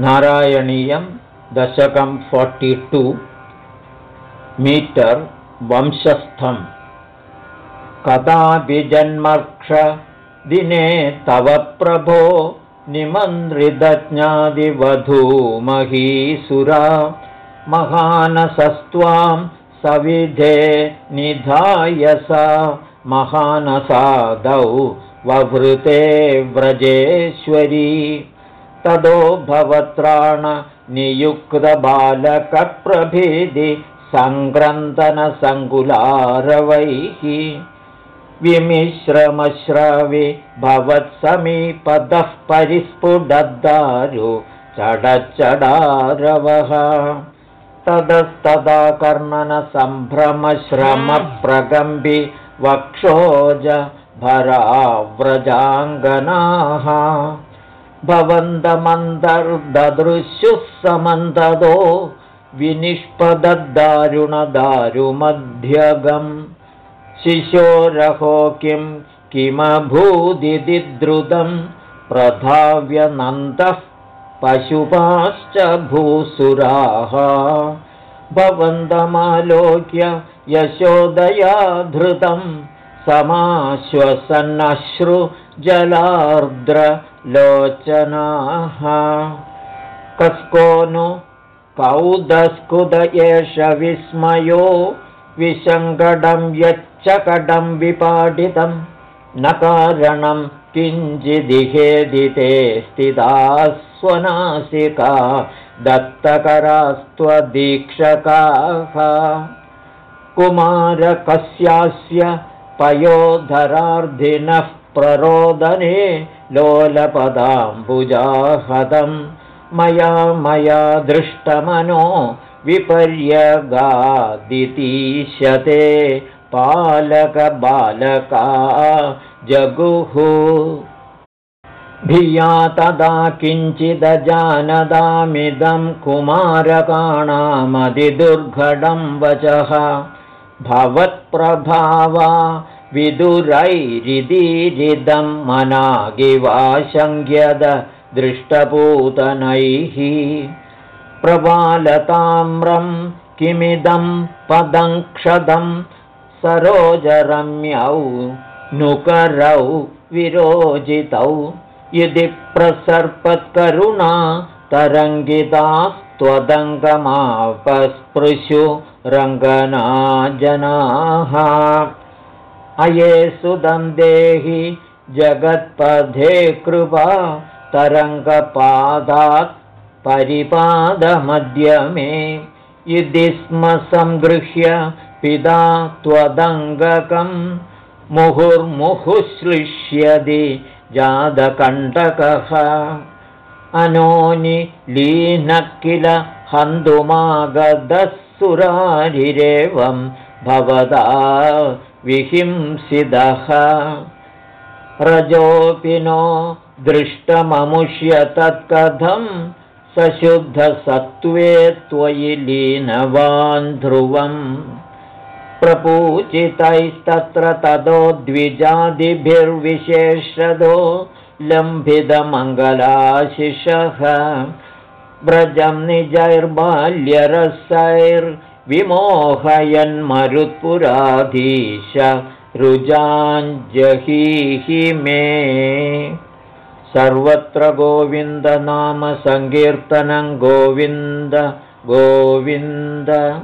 नारायणीयं दशकं forty two metre वंशस्थम्। कदापि जन्मर्क्षदिने तव प्रभो निमन्त्रितज्ञादिवधूमहीसुरा महानसस्त्वां सविधे निधाय सा महानसादौ ववृते व्रजेश्वरी तदो भवत्राणनियुक्तबालकप्रभेदि सङ्क्रन्दनसङ्कुलारवैः विमिश्रमश्रवि भवत्समीपदः परिस्फुटद्दारु चडच्चडारवः। ततस्तदा कर्णनसम्भ्रमश्रमप्रगम्बि वक्षोज भराव्रजाङ्गनाः भवन्तमन्तर्ददृश्युः समन्तदो विनिष्पदद्दारुणदारुमध्यगम्। शिशोरहो किं किमभूदिति द्रुतं प्रधाव्यनन्दः पशुपाश्च भूसुराः। भवन्तमालोक्य यशोदया धृतं समाश्वसन्नश्रु जलार्द्रलोचनाः कस्को नु कौदस्कुद एष विस्मयो विसङ्गडं यच्चकडं विपाटितं न कारणं किञ्चिदिहेदिते स्थिता स्वनासिका दत्तकरास्त्वदीक्षकाः। कुमारकस्यास्य पयोधरार्धिनः प्ररोदने लोलपदाम्बुजाहतं मया मया दृष्टमनो विपर्यगादितीशते। पालकबालका जगुः। भिया तदा किञ्चिदजानदामिदं कुमारकाणामधिदुर्घटं वचः। भवत्प्रभावा विदुरैरिदीरिदं मनागिवाशङ्क्यद दृष्टपूतनैः। प्रबालताम्रं किमिदं पदङ्क्षदं सरोजरम्यौ नुकरौ विरोजितौ। यदि प्रसर्पत्करुणा तरङ्गितास्त्वदङ्गमापस्पृशु रङ्गनाजनाः अये सुदं देहि जगत्पथे कृपा तरङ्गपादात् परिपादमध्यमे यदि स्म सङ्गृह्य पिता त्वदङ्गकं मुहुर्मुहुश्लिष्यदि जातकण्टकः। अनोनि लीनः किल हन्तुमागधः सुरारिरेवं भवदा विहिंसिदः। रजोऽपि नो दृष्टममुष्य तत्कथं सशुद्धसत्त्वे त्वयि लीनवान् ध्रुवम्। प्रपूचितैस्तत्र ततो द्विजादिभिर्विशेषदो लम्भितमङ्गलाशिषः। व्रजं निजैर्बाल्यरसैर्विमोहयन्मरुत्पुराधीश रुजाञ्जहीहि मे। सर्वत्र गोविन्दनामसङ्कीर्तनं गोविन्द गोविन्द